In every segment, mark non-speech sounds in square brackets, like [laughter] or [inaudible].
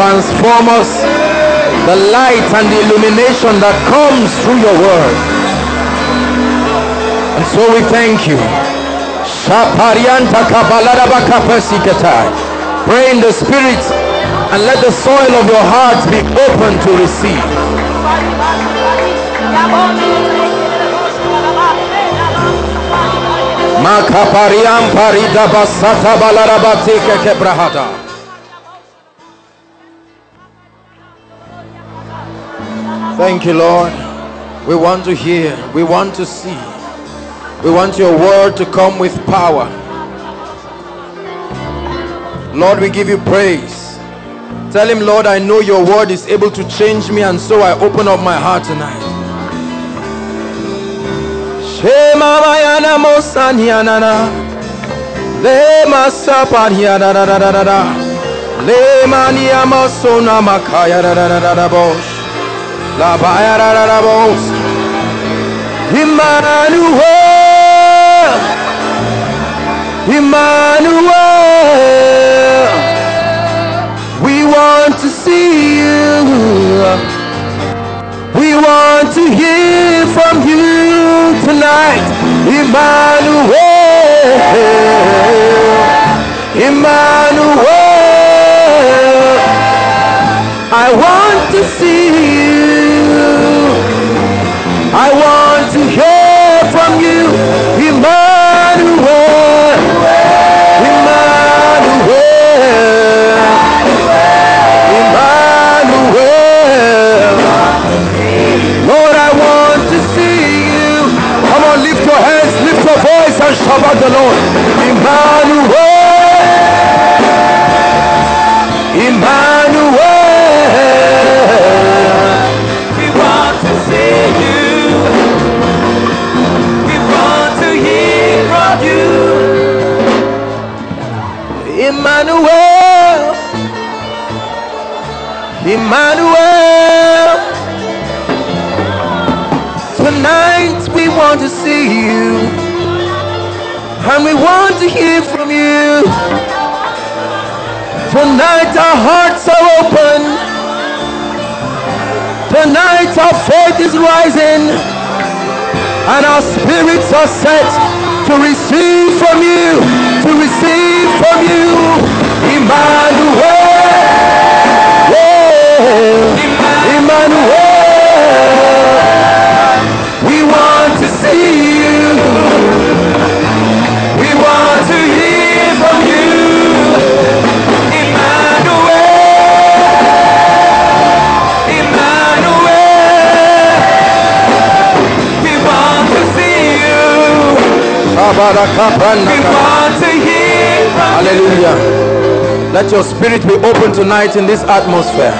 transform us. The light and the illumination that comes through your word. And so we thank you. Pray in the spirit and let the soil of your heart be open to receive. Makapariam parida basata balarabatike kebrahada. Thank you, Lord. We want to hear. We want to see. We want your word to come with power. Lord, we give you praise. Tell him, Lord, I know your word is able to change me, and so I open up my heart tonight. Shema mania mosona makaya bosh. Emmanuel. Emmanuel. We want to see you. We want to hear from you tonight, Emmanuel. Emmanuel. I want to see you. I want Hallelujah. Let your spirit be open tonight in this atmosphere.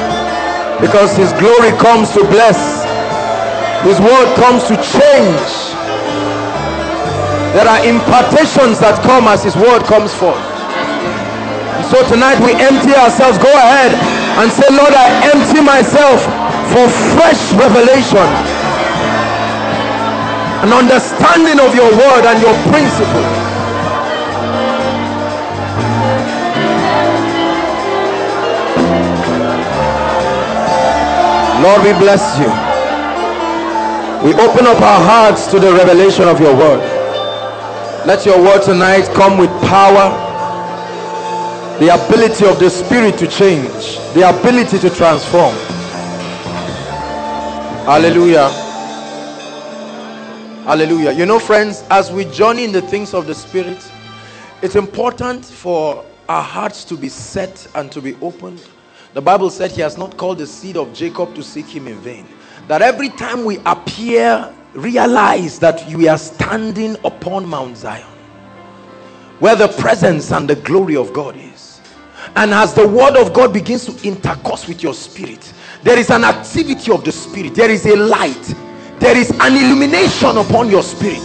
Because his glory comes to bless. His word comes to change. There are impartations that come as his word comes forth. And so tonight we empty ourselves. Go ahead and say, Lord, I empty myself for fresh revelation. An understanding of your word and your principle. Lord, we bless you. We open up our hearts to the revelation of your word. Let your word tonight come with power, the ability of the spirit to change, the ability to transform. Hallelujah. Hallelujah. You know, friends, as we journey in the things of the spirit, it's important for our hearts to be set and to be opened. The Bible said he has not called the seed of Jacob to seek him in vain. That every time we appear, realize that we are standing upon Mount Zion, where the presence and the glory of God is. And as the word of God begins to intercourse with your spirit, there is an activity of the spirit, there is a light, there is an illumination upon your spirit.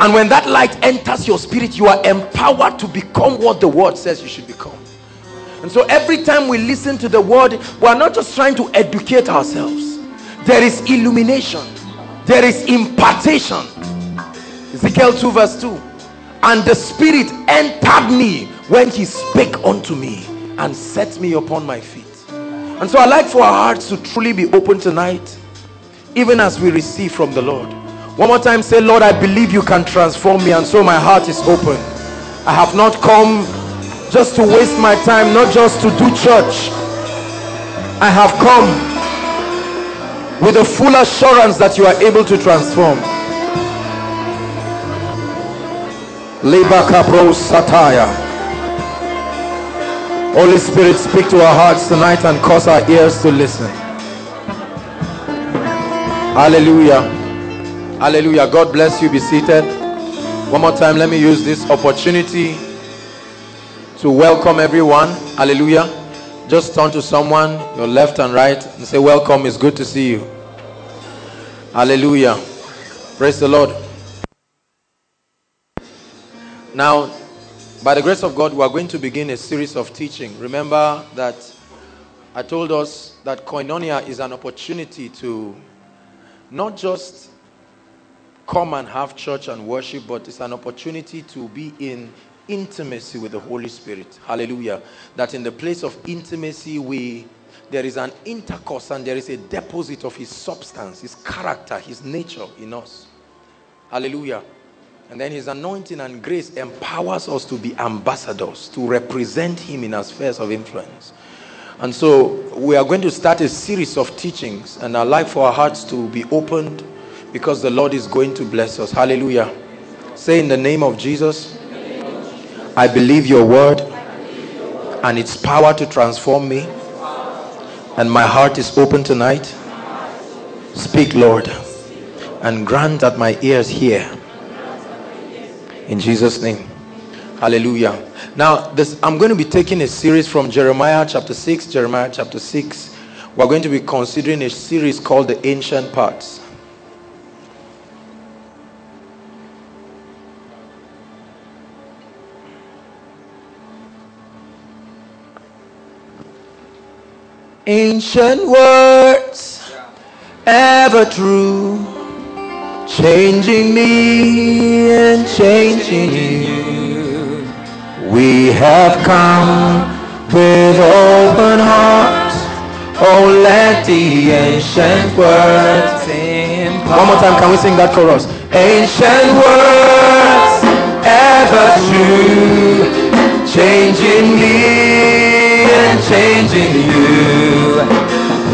And when that light enters your spirit, you are empowered to become what the word says you should become. And so every time we listen to the word, we are not just trying to educate ourselves. There is illumination. There is impartation. Ezekiel 2 verse 2. And the spirit entered me when he spake unto me. and set me upon my feet. And so I like for our hearts to truly be open tonight, even as we receive from the Lord. One more time, say, Lord, I believe you can transform me, and so my heart is open. I have not come just to waste my time, not just to do church. I have come with a full assurance that you are able to transform. Holy Spirit, speak to our hearts tonight and cause our ears to listen. Hallelujah. Hallelujah. God bless you. Be seated. One more time, let me use this opportunity to welcome everyone. Hallelujah. Just turn to someone, your left and right, and say, Welcome. It's good to see you. Hallelujah. Praise the Lord. Now, by the grace of God, we are going to begin a series of teaching. Remember that I told us that koinonia is an opportunity to not just come and have church and worship, but it's an opportunity to be in intimacy with the Holy Spirit. Hallelujah. That in the place of intimacy, we there is an intercourse and there is a deposit of his substance, his character, his nature in us. Hallelujah. And then his anointing and grace empowers us to be ambassadors, to represent him in our spheres of influence. And so we are going to start a series of teachings, and I'd like for our hearts to be opened because the Lord is going to bless us. Hallelujah. Say in the name of Jesus, I believe your word and its power to transform me. And my heart is open tonight. Speak, Lord, and grant that my ears hear in Jesus' name. Hallelujah. Now, this I'm going to be taking a series from Jeremiah chapter 6, Jeremiah chapter 6. We're going to be considering a series called The Ancient Parts. Ancient words, ever true changing me and changing you. We have come with open hearts. Oh, let the ancient words impart. One more time, can we sing that chorus? Ancient words, ever true, changing me and changing you.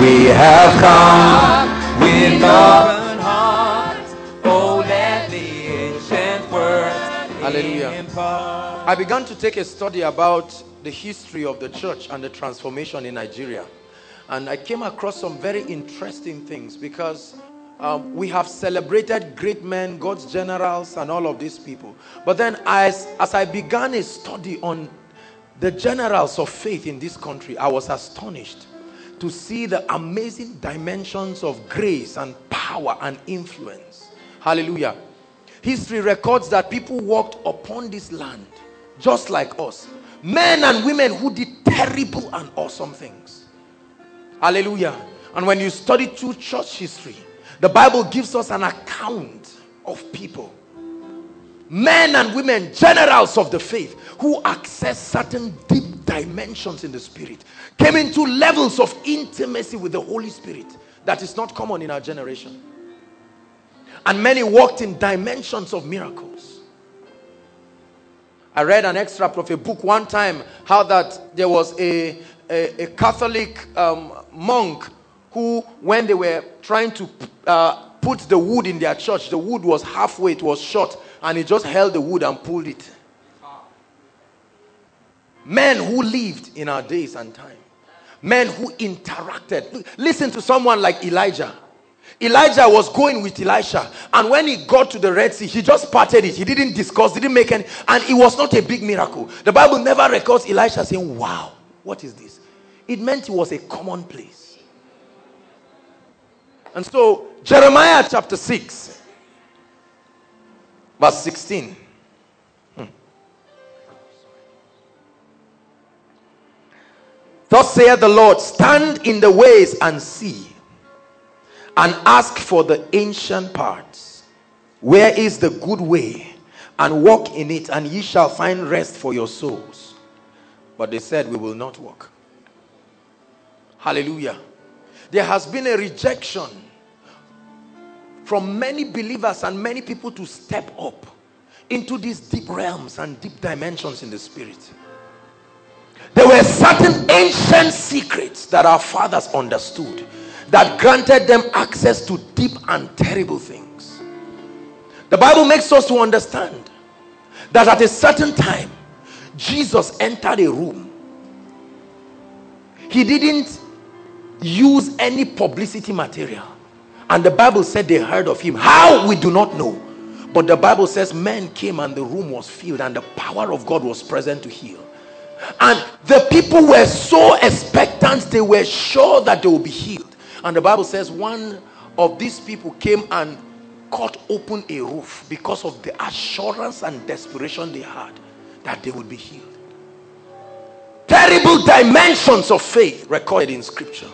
We have come with open I began to take a study about the history of the church and the transformation in Nigeria. And I came across some very interesting things because um, we have celebrated great men, God's generals, and all of these people. But then, as, as I began a study on the generals of faith in this country, I was astonished to see the amazing dimensions of grace and power and influence. Hallelujah. History records that people walked upon this land just like us. Men and women who did terrible and awesome things. Hallelujah. And when you study true church history, the Bible gives us an account of people. Men and women, generals of the faith, who access certain deep dimensions in the spirit, came into levels of intimacy with the Holy Spirit that is not common in our generation. And many walked in dimensions of miracles. I read an extract of a book one time how that there was a, a, a Catholic um, monk who, when they were trying to uh, put the wood in their church, the wood was halfway, it was short, and he just held the wood and pulled it. Men who lived in our days and time, men who interacted. Listen to someone like Elijah. Elijah was going with Elisha, and when he got to the Red Sea, he just parted it. He didn't discuss, didn't make any, and it was not a big miracle. The Bible never records Elisha saying, Wow, what is this? It meant it was a common place. And so, Jeremiah chapter 6, verse 16. Hmm. Thus saith the Lord, stand in the ways and see and ask for the ancient parts. Where is the good way? And walk in it, and ye shall find rest for your souls. But they said, We will not walk. Hallelujah. There has been a rejection from many believers and many people to step up into these deep realms and deep dimensions in the spirit. There were certain ancient secrets that our fathers understood that granted them access to deep and terrible things. The Bible makes us to understand that at a certain time, Jesus entered a room. He didn't use any publicity material. And the Bible said they heard of him. How? We do not know. But the Bible says men came and the room was filled and the power of God was present to heal. And the people were so expectant, they were sure that they will be healed. And the Bible says one of these people came and cut open a roof because of the assurance and desperation they had that they would be healed. Terrible dimensions of faith recorded in scripture.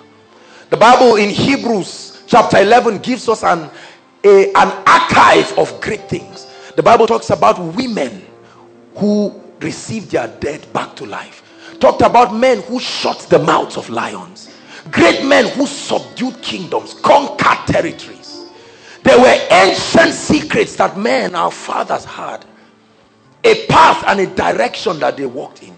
The Bible in Hebrews chapter 11 gives us an, a, an archive of great things. The Bible talks about women who received their dead back to life. Talked about men who shut the mouths of lions. Great men who subdued kingdoms, conquered territories. There were ancient secrets that men, our fathers, had. A path and a direction that they walked in.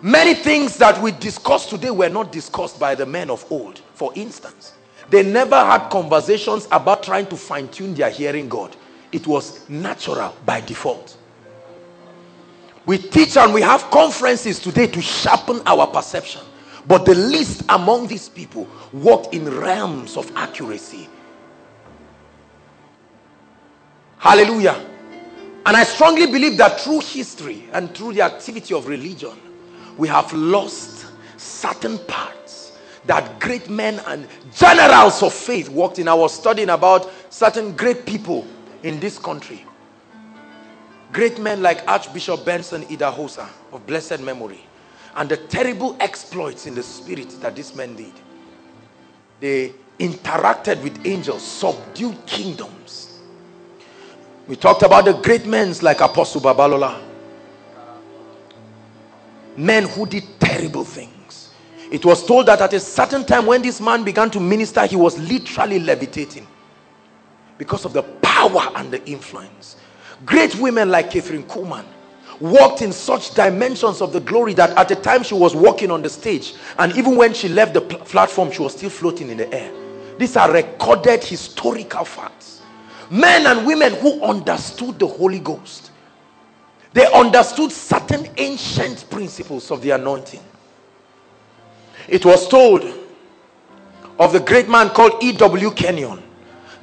Many things that we discuss today were not discussed by the men of old. For instance, they never had conversations about trying to fine tune their hearing God. It was natural by default. We teach and we have conferences today to sharpen our perception. But the least among these people walked in realms of accuracy. Hallelujah. And I strongly believe that through history and through the activity of religion, we have lost certain parts that great men and generals of faith walked in. I was studying about certain great people in this country. Great men like Archbishop Benson Idahosa of blessed memory and the terrible exploits in the spirit that these men did. They interacted with angels, subdued kingdoms. We talked about the great men like Apostle Babalola, men who did terrible things. It was told that at a certain time when this man began to minister, he was literally levitating because of the power and the influence. Great women like Kathryn Kuhlman walked in such dimensions of the glory that at the time she was walking on the stage, and even when she left the platform, she was still floating in the air. These are recorded historical facts. Men and women who understood the Holy Ghost they understood certain ancient principles of the anointing. It was told of the great man called E.W. Kenyon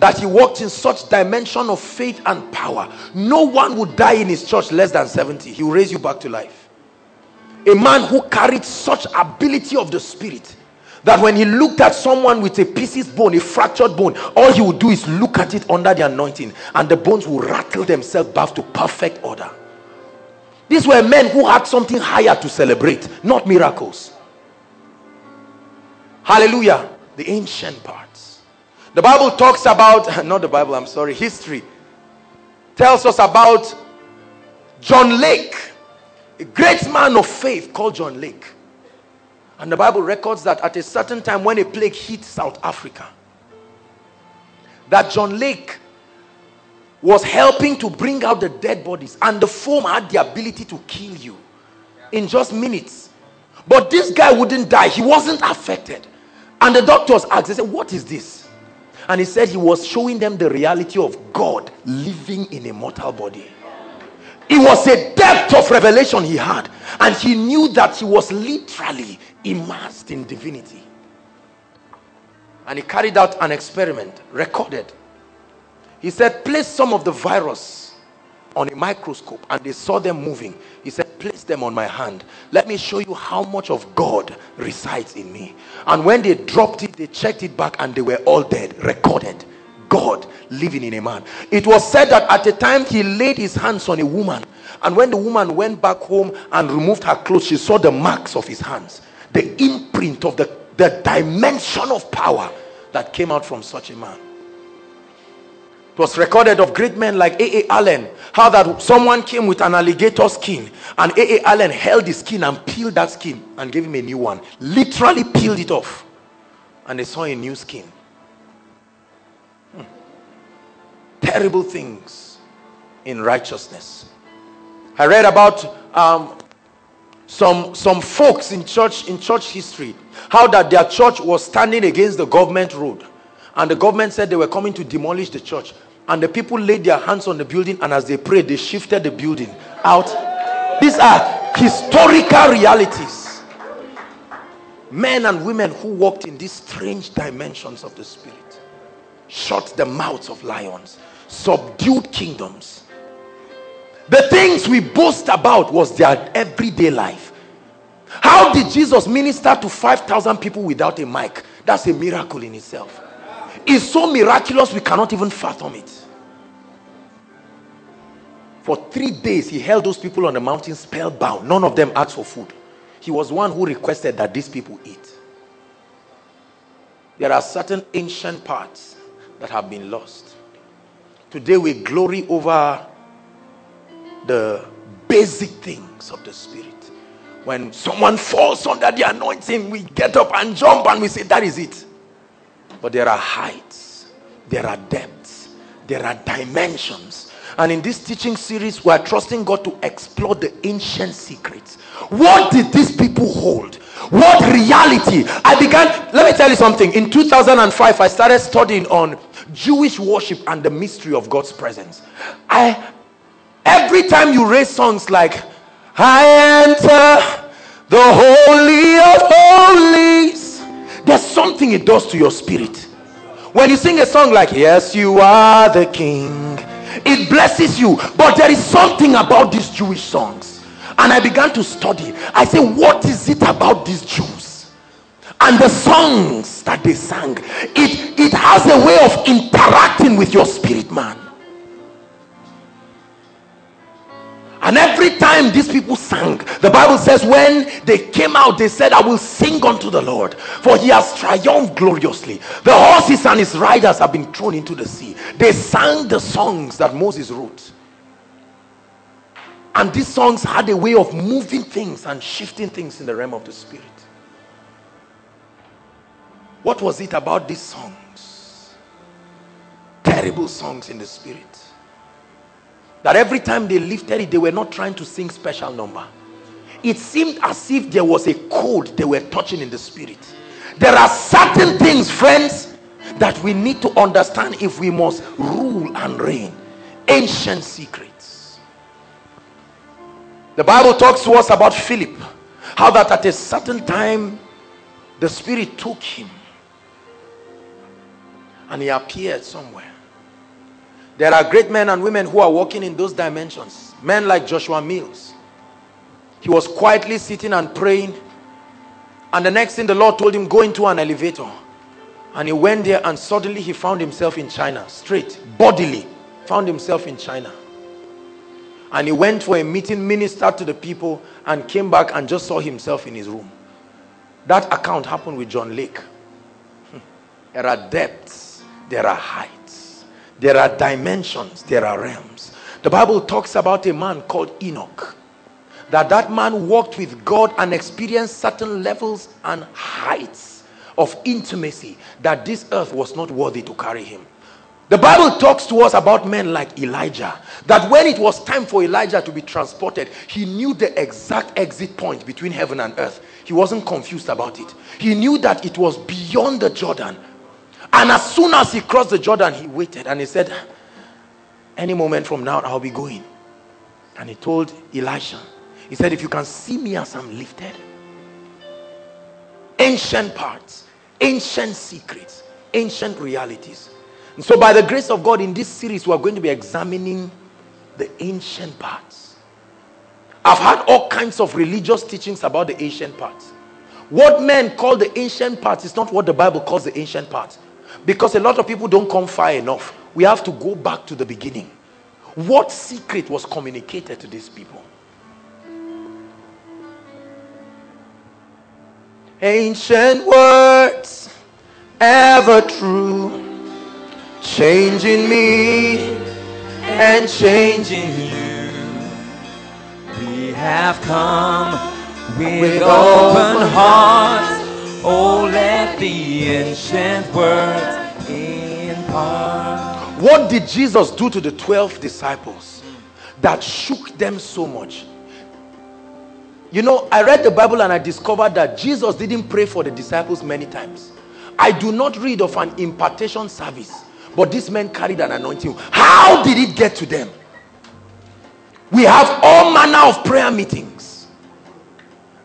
that he walked in such dimension of faith and power. No one would die in his church less than 70. He will raise you back to life. A man who carried such ability of the spirit that when he looked at someone with a pieces bone, a fractured bone, all he would do is look at it under the anointing and the bones will rattle themselves back to perfect order. These were men who had something higher to celebrate, not miracles. Hallelujah. The ancient parts. The Bible talks about, [laughs] not the Bible, I'm sorry, history. Tells us about John Lake, a great man of faith called John Lake. And the Bible records that at a certain time when a plague hit South Africa, that John Lake was helping to bring out the dead bodies and the foam had the ability to kill you in just minutes. But this guy wouldn't die. He wasn't affected. And the doctors asked they said what is this and he said he was showing them the reality of god living in a mortal body. It was a depth of revelation he had. And he knew that he was literally immersed in divinity. And he carried out an experiment recorded. He said, place some of the virus on a microscope and they saw them moving. He said, place them on my hand. Let me show you how much of God resides in me. And when they dropped it, they checked it back and they were all dead, recorded. God living in a man. It was said that at the time he laid his hands on a woman, and when the woman went back home and removed her clothes, she saw the marks of his hands, the imprint of the, the dimension of power that came out from such a man. It was recorded of great men like A.A. Allen, how that someone came with an alligator skin and A.A. Allen held the skin and peeled that skin and gave him a new one. Literally peeled it off. And they saw a new skin. Hmm. Terrible things in righteousness. I read about um, some, some folks in church in church history how that their church was standing against the government road and the government said they were coming to demolish the church and the people laid their hands on the building and as they prayed they shifted the building out. These are historical realities. Men and women who walked in these strange dimensions of the spirit shut the mouths of lions subdued kingdoms. The things we boast about was their everyday life. How did jesus minister to 5000 people without a mic? That's a miracle in itself it's so miraculous we cannot even fathom it for three days, he held those people on the mountain spellbound. None of them asked for food. He was one who requested that these people eat. There are certain ancient parts that have been lost. Today, we glory over the basic things of the Spirit. When someone falls under the anointing, we get up and jump and we say, That is it. But there are heights, there are depths, there are dimensions and in this teaching series, we are trusting God to explore the ancient secrets. What did these people hold? What reality? I began, let me tell you something. In 2005, I started studying on Jewish worship and the mystery of God's presence. I every time you raise songs like I enter the holy of holies, there's something it does to your spirit. When you sing a song like Yes, you are the king it blesses you. But there is something about these jewish songs. And i began to study. I said, what is it about these jews and the songs that they sang? It it has a way of interacting with your spirit man And every time these people sang, the Bible says, when they came out, they said, I will sing unto the Lord, for he has triumphed gloriously. The horses and his riders have been thrown into the sea. They sang the songs that Moses wrote. And these songs had a way of moving things and shifting things in the realm of the spirit. What was it about these songs? Terrible songs in the spirit that every time they lifted it, they were not trying to sing special number. It seemed as if there was a code they were touching in the spirit. There are certain things, friends, that we need to understand if we must rule and reign. Ancient secrets. The Bible talks to us about Philip. How that at a certain time, the Spirit took him and he appeared somewhere. There are great men and women who are walking in those dimensions. Men like Joshua Mills. He was quietly sitting and praying. And the next thing the Lord told him, go into an elevator. And he went there and suddenly he found himself in China. Straight, bodily, found himself in China. And he went for a meeting, ministered to the people, and came back and just saw himself in his room. That account happened with John Lake. [laughs] There are depths, there are heights. There are dimensions, there are realms. The Bible talks about a man called Enoch. That that man walked with God and experienced certain levels and heights of intimacy that this earth was not worthy to carry him. The Bible talks to us about men like Elijah. That when it was time for Elijah to be transported, he knew the exact exit point between heaven and earth. He wasn't confused about it. He knew that it was beyond the Jordan and as soon as he crossed the Jordan, he waited and he said, Any moment from now, I'll be going. And he told Elisha, He said, If you can see me as I'm lifted, ancient parts, ancient secrets, ancient realities. And so, by the grace of God, in this series, we are going to be examining the ancient parts. I've had all kinds of religious teachings about the ancient parts. What men call the ancient parts is not what the Bible calls the ancient parts. Because a lot of people don't come far enough. We have to go back to the beginning. What secret was communicated to these people? Ancient words, ever true, changing me and changing you. We have come with, open hearts. Oh, let the ancient words impart. What did Jesus do to the 12 disciples that shook them so much? You know, I read the Bible and I discovered that Jesus didn't pray for the disciples many times. I do not read of an impartation service, but this men carried an anointing. How did it get to them? We have all manner of prayer meetings,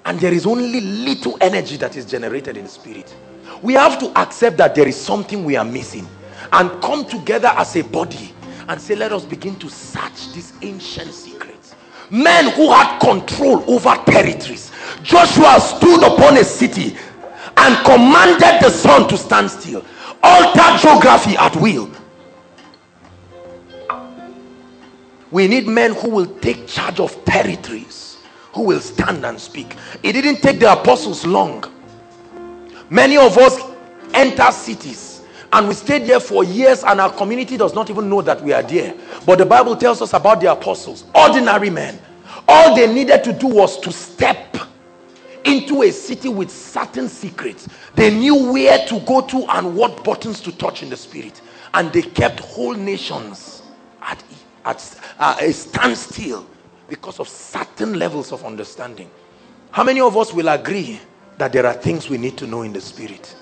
and there is only little energy that is generated in spirit. We have to accept that there is something we are missing and come together as a body and say, Let us begin to search these ancient secrets. Men who had control over territories. Joshua stood upon a city and commanded the sun to stand still, alter geography at will. We need men who will take charge of territories, who will stand and speak. It didn't take the apostles long. Many of us enter cities and we stayed there for years and our community does not even know that we are there. But the Bible tells us about the apostles, ordinary men. All they needed to do was to step into a city with certain secrets. They knew where to go to and what buttons to touch in the spirit. And they kept whole nations at, at uh, a standstill because of certain levels of understanding. How many of us will agree that there are things we need to know in the spirit?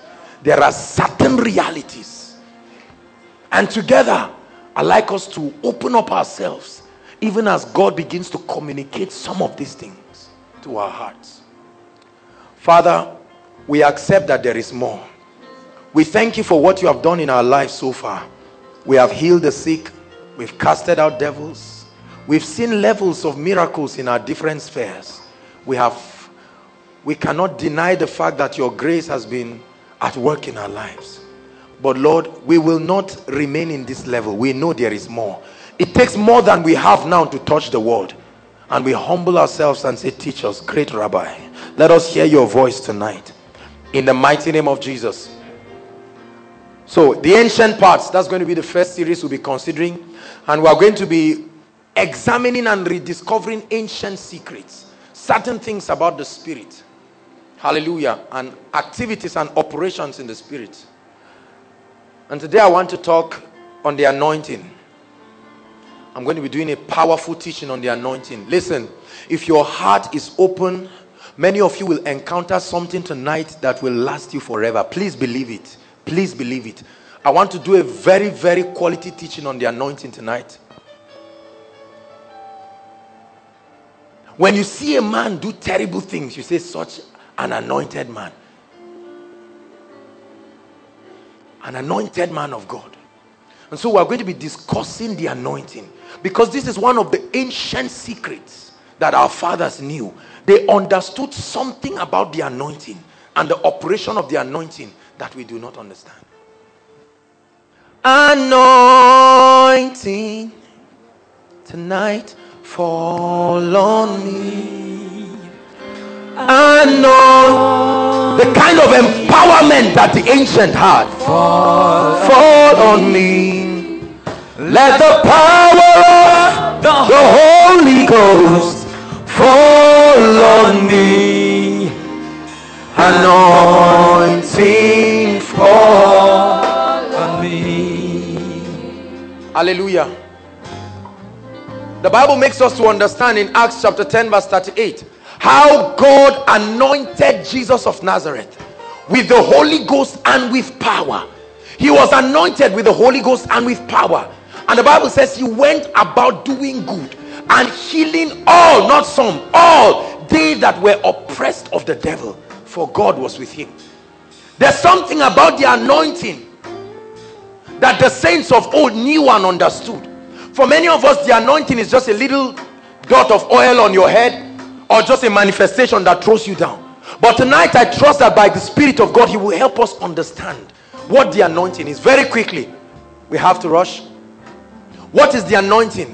There are certain realities. And together, I like us to open up ourselves even as God begins to communicate some of these things to our hearts. Father, we accept that there is more. We thank you for what you have done in our lives so far. We have healed the sick, we've casted out devils, we've seen levels of miracles in our different spheres. We have we cannot deny the fact that your grace has been at work in our lives. But Lord, we will not remain in this level. We know there is more. It takes more than we have now to touch the world. And we humble ourselves and say, Teach us, great rabbi. Let us hear your voice tonight. In the mighty name of Jesus. So, the ancient parts, that's going to be the first series we'll be considering. And we're going to be examining and rediscovering ancient secrets, certain things about the spirit. Hallelujah. And activities and operations in the spirit. And today I want to talk on the anointing. I'm going to be doing a powerful teaching on the anointing. Listen, if your heart is open, many of you will encounter something tonight that will last you forever. Please believe it. Please believe it. I want to do a very, very quality teaching on the anointing tonight. When you see a man do terrible things, you say, such an anointed man. An anointed man of God. And so we're going to be discussing the anointing. Because this is one of the ancient secrets that our fathers knew. They understood something about the anointing and the operation of the anointing that we do not understand. Anointing tonight fall on me. I know the kind of empowerment that the ancient had fall, on me. Let the power of the Holy Ghost fall on me. Anointing fall on me. Hallelujah. The Bible makes us to understand in Acts chapter 10, verse 38, how God anointed Jesus of Nazareth with the Holy Ghost and with power. He was anointed with the Holy Ghost and with power. And the Bible says he went about doing good and healing all, not some, all they that were oppressed of the devil, for God was with him. There's something about the anointing that the saints of old knew and understood. For many of us, the anointing is just a little dot of oil on your head or just a manifestation that throws you down. But tonight, I trust that by the Spirit of God, He will help us understand what the anointing is. Very quickly, we have to rush. What is the anointing?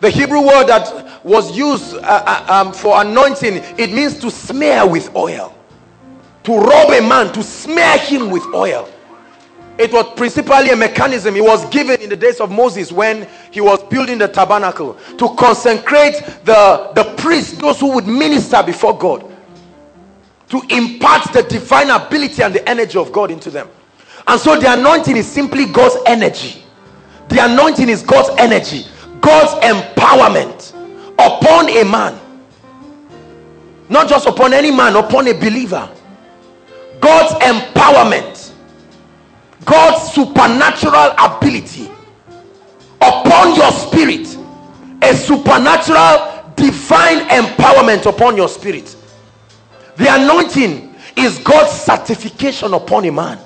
The Hebrew word that was used uh, uh, um, for anointing, it means to smear with oil. To rob a man, to smear him with oil. It was principally a mechanism. It was given in the days of Moses when he was building the tabernacle to consecrate the, the priests, those who would minister before God, to impart the divine ability and the energy of God into them. And so the anointing is simply God's energy. The anointing is God's energy, God's empowerment upon a man. Not just upon any man, upon a believer. God's empowerment, God's supernatural ability upon your spirit, a supernatural divine empowerment upon your spirit. The anointing is God's certification upon a man,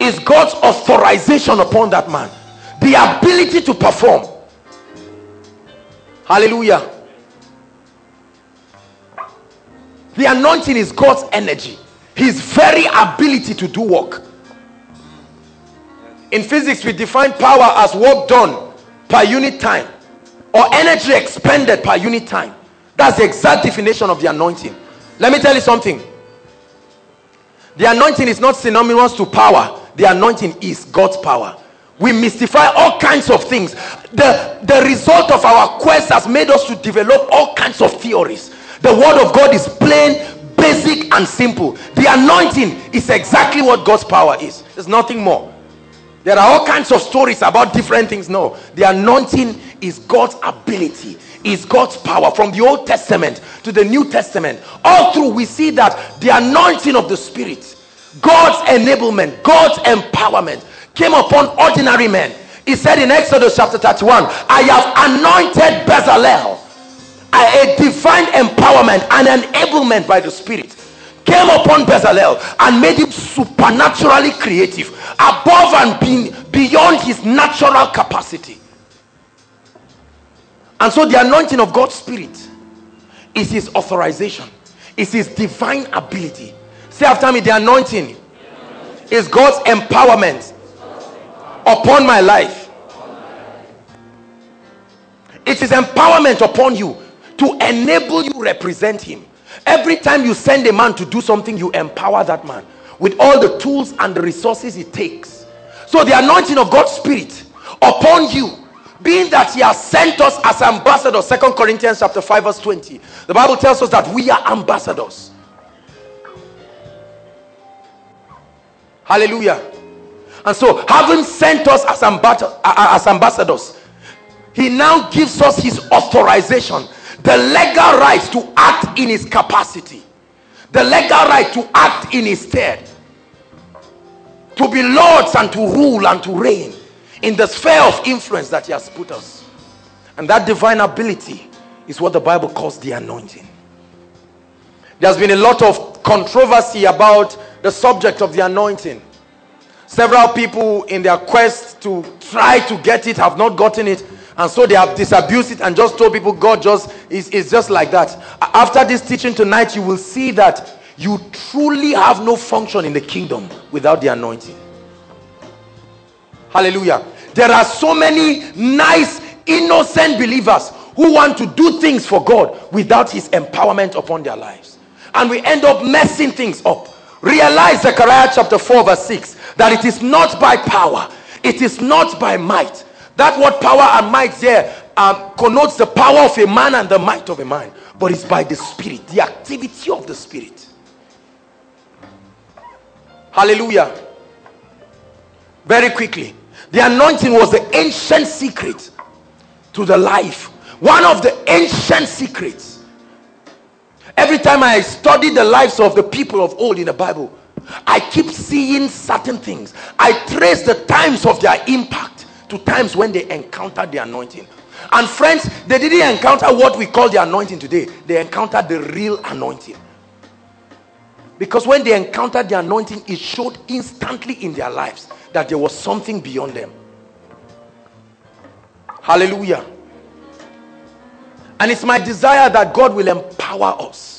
is God's authorization upon that man, the ability to perform. Hallelujah. The anointing is God's energy, His very ability to do work. In physics, we define power as work done per unit time or energy expended per unit time. That's the exact definition of the anointing. Let me tell you something. The anointing is not synonymous to power. The anointing is God's power. We mystify all kinds of things. The, the result of our quest has made us to develop all kinds of theories. The word of God is plain, basic, and simple. The anointing is exactly what God's power is. There's nothing more. There are all kinds of stories about different things. No, the anointing is God's ability, is God's power. From the Old Testament to the New Testament, all through we see that the anointing of the Spirit, God's enablement, God's empowerment came upon ordinary men. He said in Exodus chapter 31, I have anointed Bezalel a divine empowerment and enablement by the spirit came upon Bezalel and made him supernaturally creative above and be, beyond his natural capacity. And so the anointing of God's spirit is his authorization is his divine ability. Say after me the anointing is God's empowerment upon my life. It is empowerment upon you to enable you represent him every time you send a man to do something you empower that man with all the tools and the resources it takes. So the anointing of God's spirit upon you being that he has sent us as ambassadors second corinthians chapter 5 verse 20 the bible tells us that we are ambassadors. Hallelujah. And so having sent us as, as ambassadors he now gives us his authorization the legal right to act in his capacity. The legal right to act in his stead. To be lords and to rule and to reign in the sphere of influence that he has put us. And that divine ability is what the bible calls the anointing. There's been a lot of controversy about the subject of the anointing several people in their quest to try to get it have not gotten it and so they have disabused it and just told people God just is, is just like that. After this teaching tonight, you will see that you truly have no function in the kingdom without the anointing. Hallelujah. There are so many nice, innocent believers who want to do things for God without his empowerment upon their lives. And we end up messing things up. Realize Zechariah chapter 4 verse 6 that it is not by power, it is not by might, that word power and might there um, connotes the power of a man and the might of a man. But it's by the spirit, the activity of the spirit. Hallelujah. Very quickly. The anointing was the ancient secret to the life. One of the ancient secrets. Every time I study the lives of the people of old in the Bible, I keep seeing certain things. I trace the times of their impact to times when they encountered the anointing. And friends, they didn't encounter what we call the anointing today. They encountered the real anointing. Because when they encountered the anointing, it showed instantly in their lives that there was something beyond them. Hallelujah. And it's my desire that God will empower us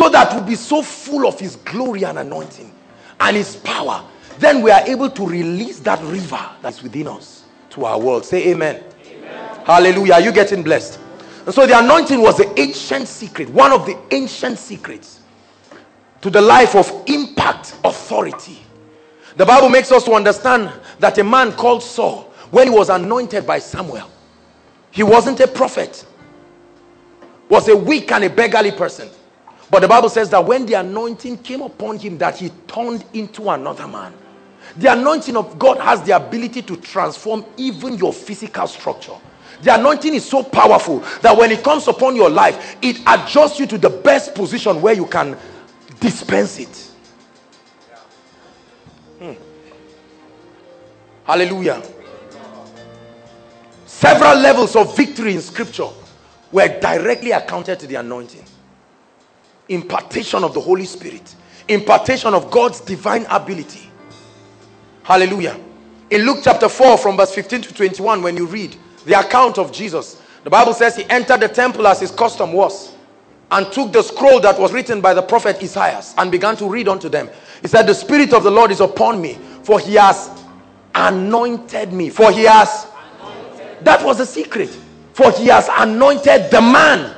so that we'll be so full of His glory and anointing and His power then we are able to release that river that's within us to our world. Say amen. amen. Hallelujah. Are you getting blessed? And so the anointing was the ancient secret, one of the ancient secrets to the life of impact authority. The Bible makes us to understand that a man called Saul, when he was anointed by Samuel, he wasn't a prophet, was a weak and a beggarly person. But the Bible says that when the anointing came upon him, that he turned into another man. The anointing of God has the ability to transform even your physical structure. The anointing is so powerful that when it comes upon your life, it adjusts you to the best position where you can dispense it. Hmm. Hallelujah. Several levels of victory in scripture were directly accounted to the anointing. Impartation of the Holy Spirit, impartation of God's divine ability. Hallelujah. In Luke chapter 4, from verse 15 to 21, when you read the account of Jesus, the Bible says he entered the temple as his custom was and took the scroll that was written by the prophet Isaiah and began to read unto them. He said, The Spirit of the Lord is upon me, for he has anointed me. For he has, anointed. that was the secret. For he has anointed the man,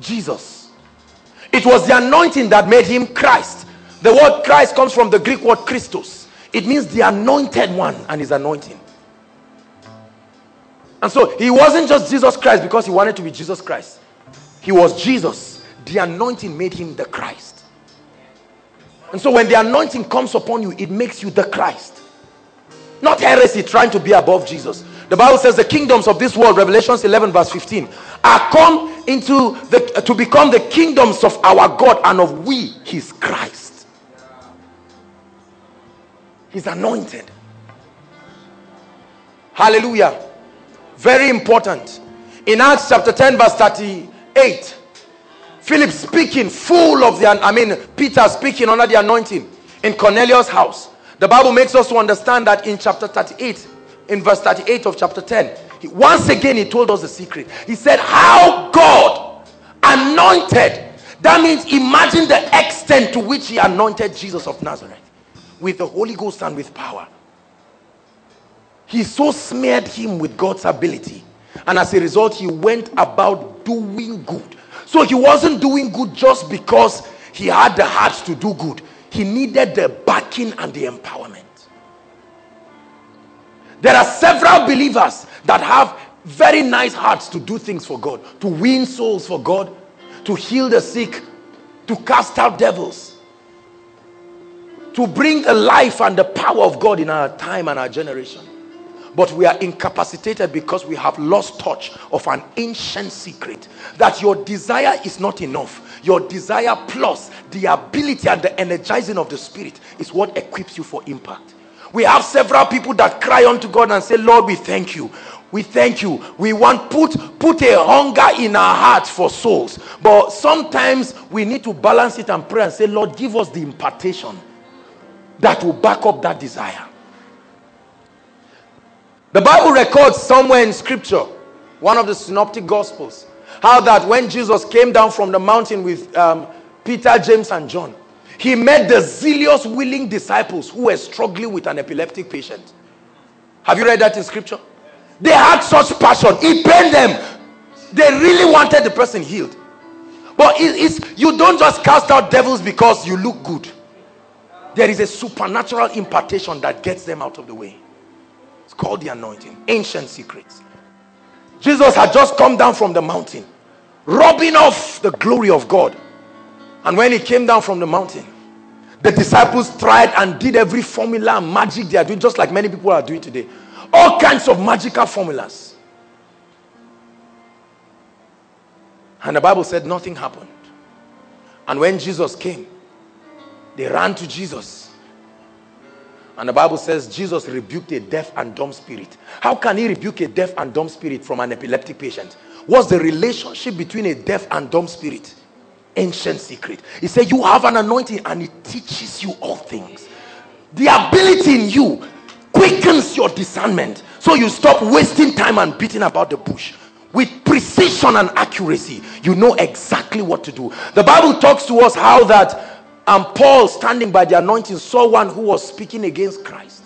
Jesus. It was the anointing that made him Christ. The word Christ comes from the Greek word Christos. It means the anointed one and his anointing. And so he wasn't just Jesus Christ because he wanted to be Jesus Christ. He was Jesus. The anointing made him the Christ. And so when the anointing comes upon you, it makes you the Christ. Not heresy trying to be above Jesus. The Bible says the kingdoms of this world, Revelations 11 verse 15, are come into the, to become the kingdoms of our God and of we, his Christ. He's anointed. Hallelujah. Very important. In Acts chapter 10 verse 38, Philip speaking full of the, I mean, Peter speaking under the anointing in Cornelius' house. The Bible makes us to understand that in chapter 38, in verse 38 of chapter 10, once again he told us the secret. He said, How God anointed. That means imagine the extent to which he anointed Jesus of Nazareth with the Holy Ghost and with power. He so smeared him with God's ability. And as a result, he went about doing good. So he wasn't doing good just because he had the heart to do good. He needed the backing and the empowerment. There are several believers that have very nice hearts to do things for God, to win souls for God, to heal the sick, to cast out devils, to bring the life and the power of God in our time and our generation. But we are incapacitated because we have lost touch of an ancient secret that your desire is not enough. Your desire plus the ability and the energizing of the spirit is what equips you for impact we have several people that cry unto god and say lord we thank you. We thank you. We want put put a hunger in our hearts for souls. But sometimes we need to balance it and pray and say lord give us the impartation that will back up that desire. The Bible records somewhere in scripture, one of the synoptic gospels, how that when Jesus came down from the mountain with um, Peter, James, and John, he met the zealous, willing disciples who were struggling with an epileptic patient. Have you read that in scripture? They had such passion, it pained them. They really wanted the person healed. But it's, you don't just cast out devils because you look good. There is a supernatural impartation that gets them out of the way It's called the anointing. Ancient secrets. Jesus had just come down from the mountain, rubbing off the glory of God. And when he came down from the mountain, the disciples tried and did every formula and magic they are doing, just like many people are doing today. All kinds of magical formulas. And the Bible said nothing happened. And when Jesus came, they ran to Jesus and the Bible says Jesus rebuked a deaf and dumb spirit. How can he rebuke a deaf and dumb spirit from an epileptic patient? What's the relationship between a deaf and dumb spirit? Ancient secret. He said, You have an anointing and it teaches you all things. The ability in you quickens your discernment. So you stop wasting time and beating about the bush. With precision and accuracy, you know exactly what to do. The Bible talks to us how that and Paul, standing by the anointing, saw one who was speaking against Christ.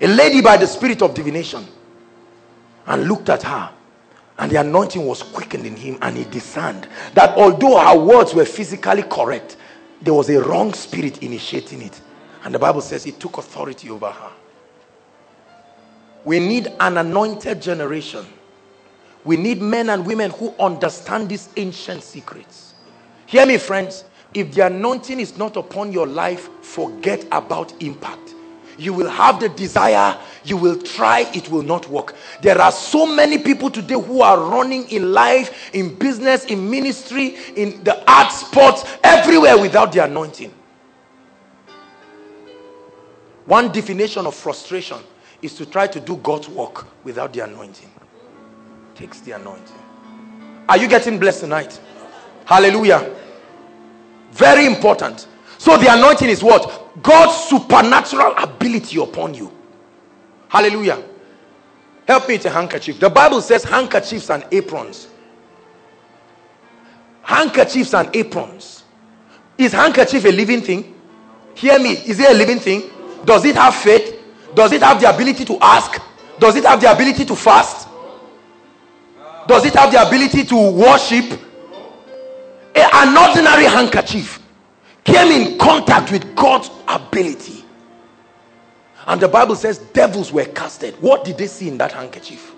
A lady by the spirit of divination. And looked at her. And the anointing was quickened in him. And he discerned that although her words were physically correct, there was a wrong spirit initiating it. And the Bible says he took authority over her. We need an anointed generation. We need men and women who understand these ancient secrets. Hear me, friends. If the anointing is not upon your life, forget about impact. You will have the desire, you will try, it will not work. There are so many people today who are running in life, in business, in ministry, in the art, sports, everywhere without the anointing. One definition of frustration is to try to do God's work without the anointing. Takes the anointing. Are you getting blessed tonight? Hallelujah. Very important. So the anointing is what? God's supernatural ability upon you. Hallelujah. Help me with a handkerchief. The Bible says handkerchiefs and aprons. Handkerchiefs and aprons. Is handkerchief a living thing? Hear me. Is it a living thing? Does it have faith? Does it have the ability to ask? Does it have the ability to fast? Does it have the ability to worship? An ordinary handkerchief came in contact with God's ability. And the Bible says devils were casted. What did they see in that handkerchief?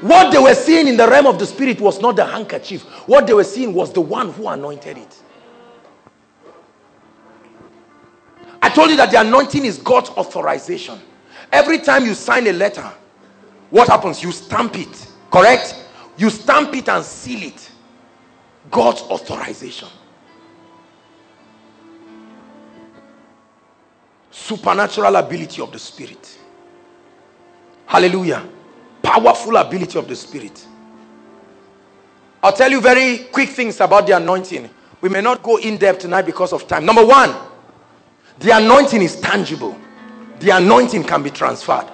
What they were seeing in the realm of the spirit was not the handkerchief. What they were seeing was the one who anointed it. I told you that the anointing is God's authorization. Every time you sign a letter, what happens? You stamp it, correct? You stamp it and seal it. God's authorization. Supernatural ability of the Spirit. Hallelujah. Powerful ability of the Spirit. I'll tell you very quick things about the anointing. We may not go in depth tonight because of time. Number one, the anointing is tangible. The anointing can be transferred.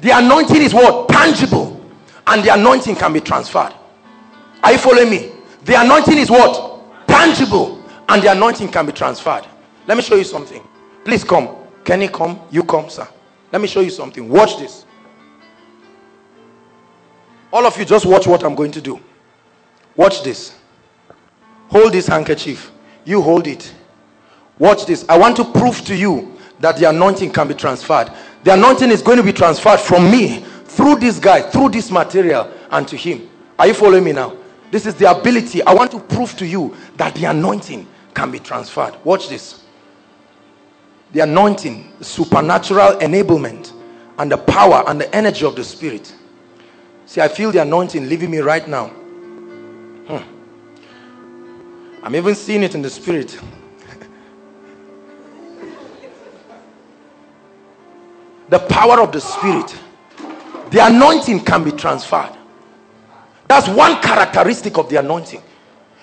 The anointing is what? Tangible. And the anointing can be transferred. Are you following me? The anointing is what? Tangible. And the anointing can be transferred. Let me show you something. Please come. Can he come? You come, sir. Let me show you something. Watch this. All of you just watch what I'm going to do. Watch this. Hold this handkerchief. You hold it. Watch this. I want to prove to you that the anointing can be transferred. The anointing is going to be transferred from me through this guy, through this material, and to him. Are you following me now? This is the ability. I want to prove to you that the anointing can be transferred. Watch this. The anointing, supernatural enablement, and the power and the energy of the Spirit. See, I feel the anointing leaving me right now. Hmm. I'm even seeing it in the Spirit. [laughs] the power of the spirit the anointing can be transferred that's one characteristic of the anointing.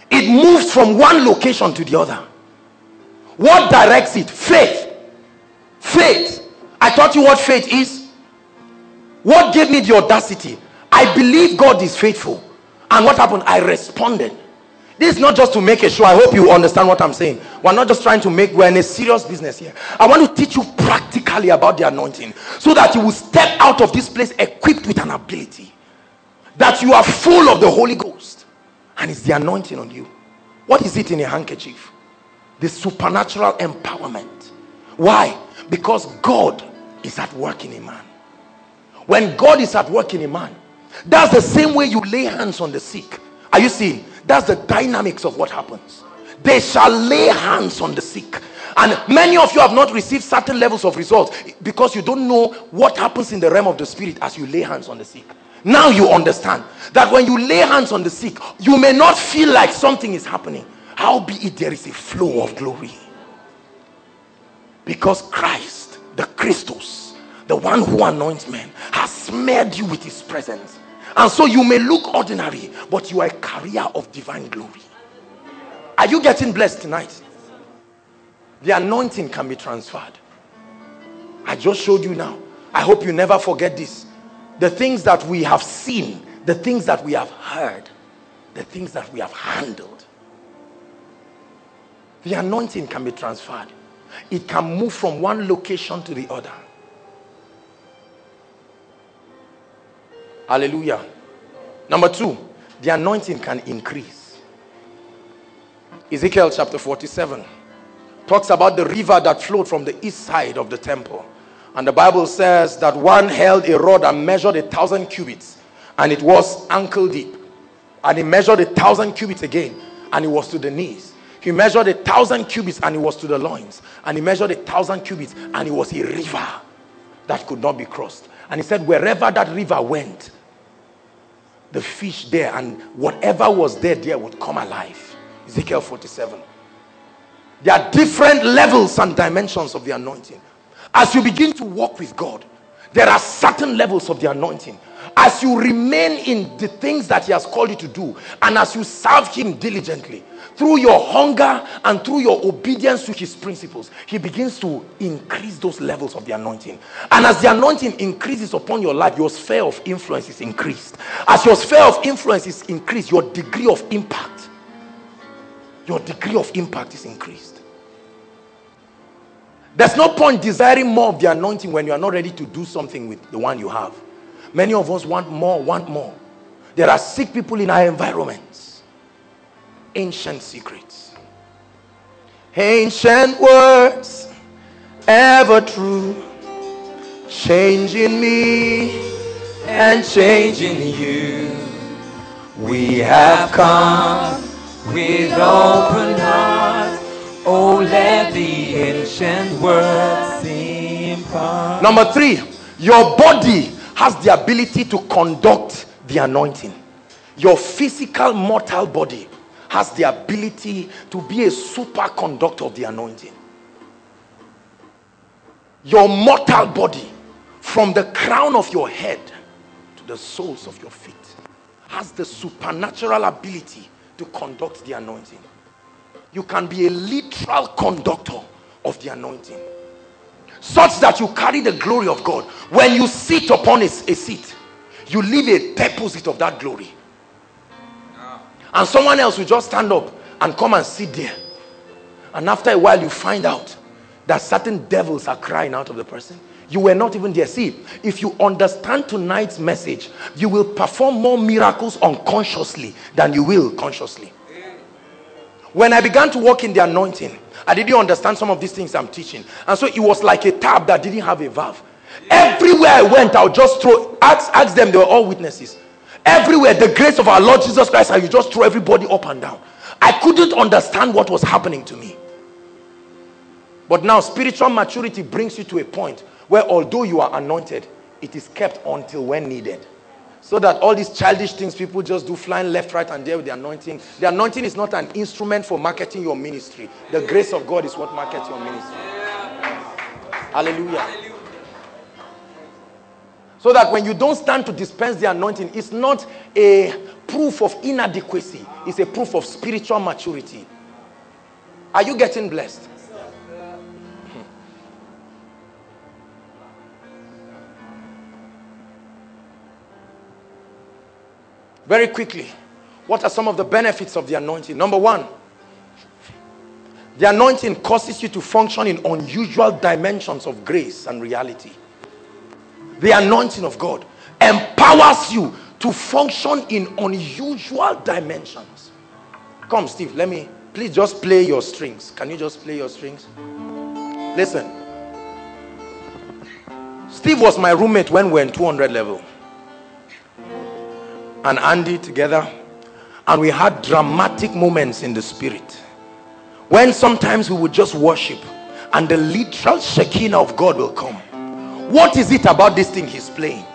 It moves from one location to the other. What directs it? Faith. Faith. I taught you what faith is. What gave me the audacity? I believe god is faithful. And what happened? I responded. This is not just to make a show. I hope you understand what I'm saying. We're not just trying to make, we're in a serious business here. I want to teach you practically about the anointing so that you will step out of this place equipped with an ability. That you are full of the Holy Ghost. And it's the anointing on you. What is it in a handkerchief? The supernatural empowerment. Why? Because God is at work in a man. When God is at work in a man, that's the same way you lay hands on the sick. Are you seeing? That's the dynamics of what happens. They shall lay hands on the sick. And many of you have not received certain levels of results because you don't know what happens in the realm of the spirit as you lay hands on the sick. Now you understand that when you lay hands on the sick, you may not feel like something is happening. Howbeit there is a flow of glory. Because Christ, the Christus, the one who anoints men, has smeared you with his presence. And so you may look ordinary, but you are a carrier of divine glory. Are you getting blessed tonight? The anointing can be transferred. I just showed you now. I hope you never forget this. The things that we have seen, the things that we have heard, the things that we have handled. The anointing can be transferred. It can move from one location to the other. Hallelujah. Number two, the anointing can increase. Ezekiel chapter 47. talks about the river that flowed from the east side of the temple. And the Bible says that one held a rod and measured a thousand cubits, and it was ankle deep. And he measured a thousand cubits again, and it was to the knees. He measured a thousand cubits, and it was to the loins. And he measured a thousand cubits, and it was a river that could not be crossed. And he said, wherever that river went, the fish there and whatever was there there would come alive. Ezekiel 47. There are different levels and dimensions of the anointing. As you begin to walk with God, there are certain levels of the anointing. As you remain in the things that He has called you to do, and as you serve Him diligently, through your hunger and through your obedience to His principles, He begins to increase those levels of the anointing. And as the anointing increases upon your life, your sphere of influence is increased. As your sphere of influence is increased, your degree of impact, your degree of impact is increased. There's no point desiring more of the anointing when you are not ready to do something with the one you have. Many of us want more, want more. There are sick people in our environments. Ancient secrets. Ancient words, ever true. Changing me and changing you. We have come with open hearts Oh, let the ancient words impart. Number three, your body has the ability to conduct the anointing. Your physical mortal body has the ability to be a superconductor of the anointing. Your mortal body, from the crown of your head to the soles of your feet, has the supernatural ability to conduct the anointing you can be a literal conductor of the anointing. Such that you carry the glory of God. When you sit upon a, a seat you leave a deposit of that glory. And someone else will just stand up and come and sit there. And after a while you find out that certain devils are crying out of the person. You were not even there. See if you understand tonight's message you will perform more miracles unconsciously than you will consciously when I began to walk in the anointing, I didn't understand some of these things I'm teaching. And so it was like a tap that didn't have a valve. Everywhere I went, I would just throw, ask, ask them, they were all witnesses. Everywhere, the grace of our Lord Jesus Christ, I would just throw everybody up and down. I couldn't understand what was happening to me. But now, spiritual maturity brings you to a point where although you are anointed, it is kept until when needed. So that all these childish things people just do flying left, right, and there with the anointing. The anointing is not an instrument for marketing your ministry. The grace of God is what markets your ministry. Hallelujah. So that when you don't stand to dispense the anointing, it's not a proof of inadequacy, it's a proof of spiritual maturity. Are you getting blessed? Very quickly, what are some of the benefits of the anointing? Number one, the anointing causes you to function in unusual dimensions of grace and reality. The anointing of God empowers you to function in unusual dimensions. Come, Steve, let me please just play your strings. Can you just play your strings? Listen. Steve was my roommate when we were in 200 level and Andy together and we had dramatic moments in the spirit. When sometimes we would just worship and the literal Shekinah of God will come. What is it about this thing he's playing?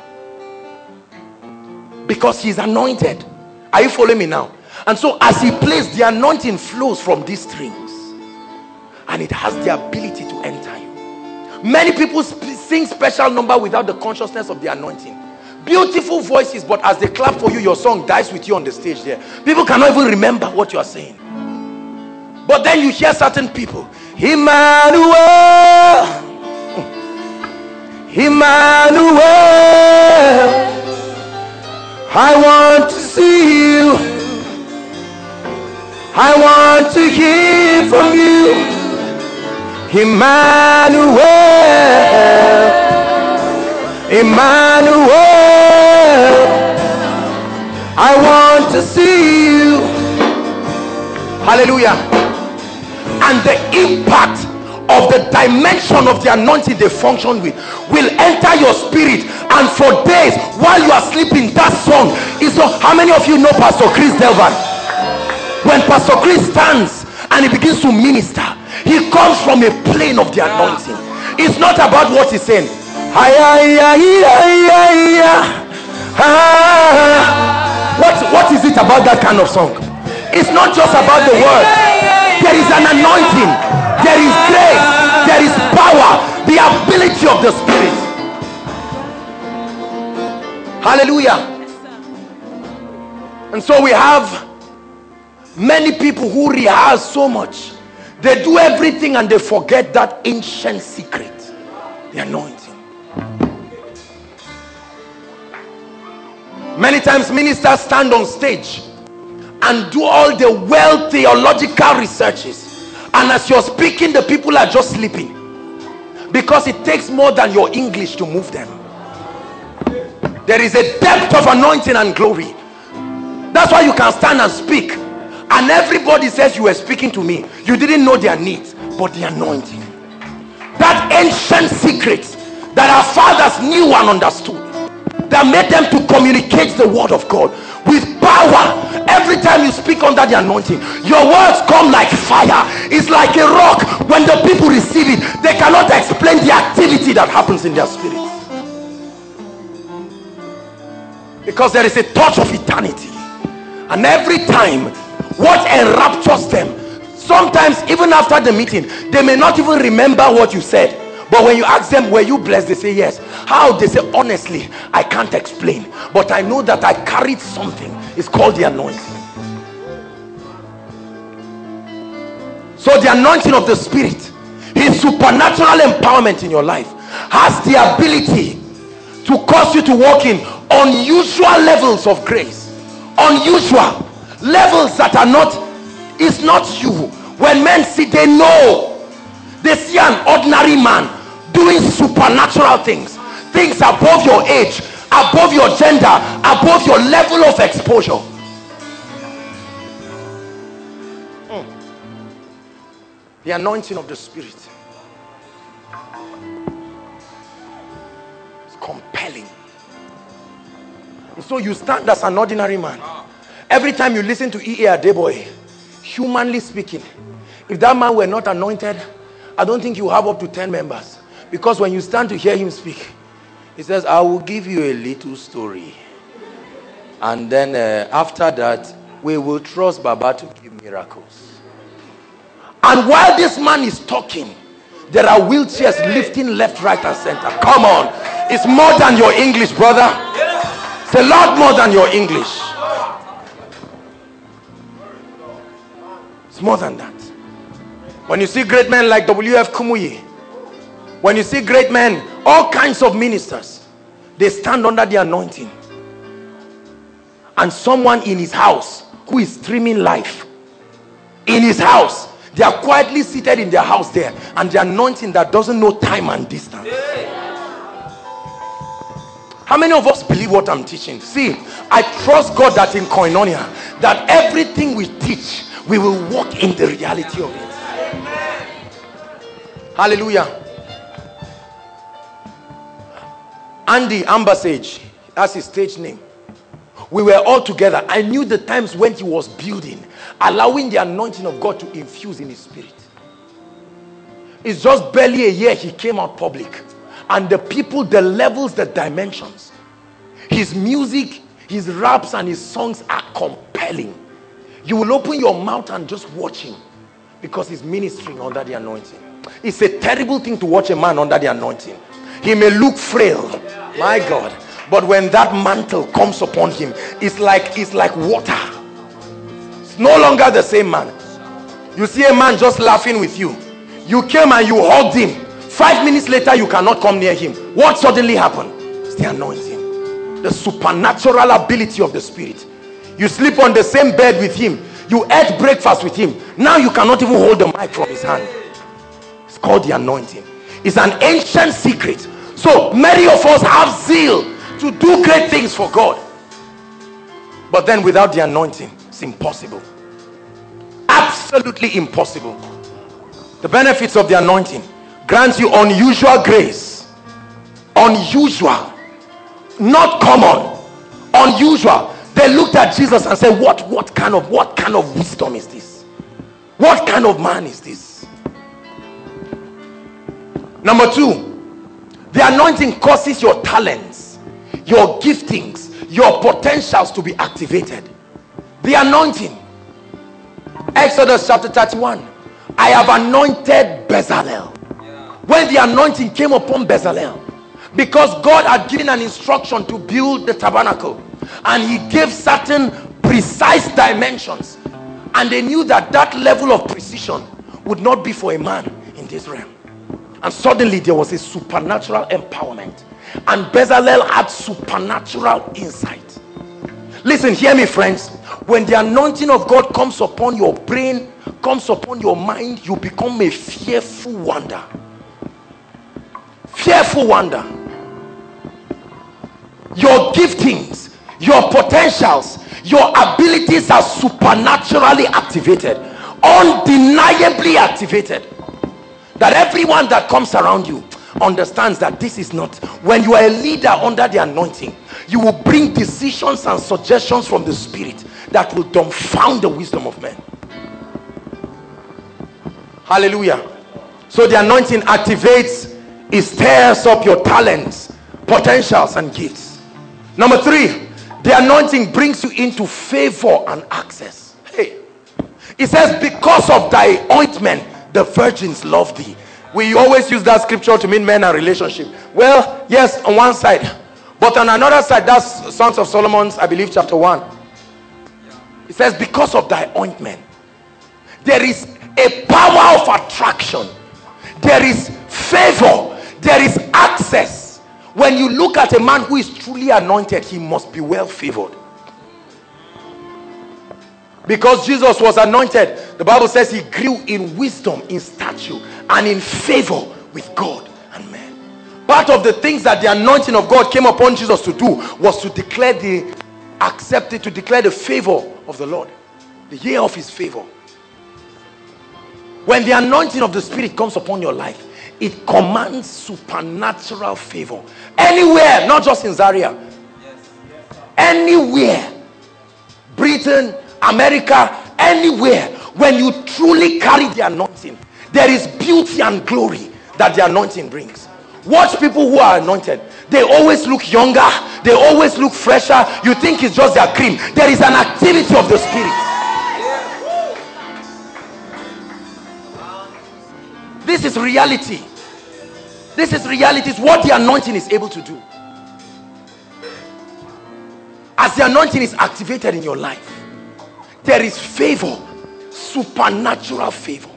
Because he's anointed. Are you following me now? And so as he plays the anointing flows from these strings. And it has the ability to enter you. Many people sing special number without the consciousness of the anointing Beautiful voices, but as they clap for you, your song dies with you on the stage there. People cannot even remember what you are saying. But then you hear certain people, Emmanuel, [laughs] Emmanuel, I want to see you. I want to hear from you. Emmanuel. Emmanuel, I want to see you. Hallelujah. and the impact of the dimension of the anointing they function with will enter your spirit. And for days while you are sleeping that song is so how many of you know pastor chris delvan when pastor chris stands and he begins to minister he comes from a plane of the anointing. It's not about what he's saying Ah, what what is it about that kind of song? It's not just about the word. There is an anointing. There is grace. There is power. The ability of the spirit. Hallelujah. And so we have many people who rehearse so much. They do everything and they forget that ancient secret. The anointing many times ministers stand on stage and do all the well theological researches. And as you're speaking the people are just sleeping. Because it takes more than your english to move them. There is a depth of anointing and glory. That's why you can stand and speak. And everybody says you were speaking to me. You didn't know their needs but the anointing. That ancient secret that our fathers knew and understood that made them to communicate the word of god with power every time you speak under the anointing. Your words come like fire. It's like a rock. When the people receive it they cannot explain the activity that happens in their spirit. Because there is a touch of eternity. And every time what enraptures them sometimes even after the meeting they may not even remember what you said but when you ask them were you blessed? they say yes. How? They say honestly i can't explain but i know that i carried something. It's called the anointing. So the anointing of the spirit his supernatural empowerment in your life has the ability to cause you to walk in unusual levels of grace. Unusual levels that are not it's not you. When men see they know. They see an ordinary man doing supernatural things things above your age above your gender above your level of exposure mm. the anointing of the spirit is compelling and so you stand as an ordinary man every time you listen to E.A. Adeboye humanly speaking if that man were not anointed I don't think you have up to 10 members because when you stand to hear him speak, he says, I will give you a little story. And then uh, after that, we will trust Baba to give miracles. And while this man is talking, there are wheelchairs lifting left, right, and center. Come on. It's more than your English, brother. It's a lot more than your English. It's more than that. When you see great men like W.F. Kumuyi, when you see great men all kinds of ministers they stand under the anointing. And someone in his house who is streaming life in his house they are quietly seated in their house there and the anointing that doesn't know time and distance. How many of us believe what i'm teaching? See i trust god that in koinonia that everything we teach we will walk in the reality of it. Hallelujah Andy Ambassador, that's his stage name. We were all together. I knew the times when he was building, allowing the anointing of God to infuse in his spirit. It's just barely a year he came out public. And the people, the levels, the dimensions. His music, his raps, and his songs are compelling. You will open your mouth and just watch him because he's ministering under the anointing. It's a terrible thing to watch a man under the anointing he may look frail my god but when that mantle comes upon him it's like it's like water. It's no longer the same man. You see a man just laughing with you. You came and you hugged him. Five minutes later you cannot come near him. What suddenly happened? It's the anointing. The supernatural ability of the spirit. You sleep on the same bed with him. You ate breakfast with him. Now you cannot even hold the mic from his hand. It's called the anointing it's an ancient secret so many of us have zeal to do great things for God but then without the anointing it's impossible absolutely impossible The benefits of the anointing grants you unusual grace. Unusual. Not common. Unusual. They looked at Jesus and said, What what kind of what kind of wisdom is this? What kind of man is this? Number two, the anointing causes your talents, your giftings, your potentials to be activated. The anointing. Exodus chapter 31. I have anointed Bezalel. When the anointing came upon Bezalel, because God had given an instruction to build the tabernacle, and He gave certain precise dimensions, and they knew that that level of precision would not be for a man in this realm. And suddenly there was a supernatural empowerment, and Bezalel had supernatural insight. Listen, hear me, friends. When the anointing of God comes upon your brain, comes upon your mind, you become a fearful wonder. Fearful wonder. Your giftings, your potentials, your abilities are supernaturally activated, undeniably activated. That everyone that comes around you understands that this is not when you are a leader under the anointing you will bring decisions and suggestions from the spirit that will dumbfound the wisdom of men. Hallelujah. So the anointing activates it stirs up your talents potentials and gifts. Number three the anointing brings you into favor and access. Hey. It says because of thy ointment the virgins love thee. We always use that scripture to mean men and relationship. Well yes on one side but on another side that's songs of solomon's i believe chapter 1 it says because of thy ointment there is a power of attraction. There is favor. There is access. When you look at a man who is truly anointed he must be well favored because Jesus was anointed the Bible says he grew in wisdom in stature and in favor with God. And men part of the things that the anointing of God came upon Jesus to do was to declare the accepted to declare the favor of the Lord. The year of his favor. When the anointing of the spirit comes upon your life it commands supernatural favor. Anywhere not just in Zaria. Anywhere. Britain America anywhere when you truly carry the anointing there is beauty and glory that the anointing brings. Watch people who are anointed. They always look younger. They always look fresher. You think it's just their cream. There is an activity of the spirit. This is reality. This is reality. It's what the anointing is able to do. As the anointing is activated in your life there is favor supernatural favor.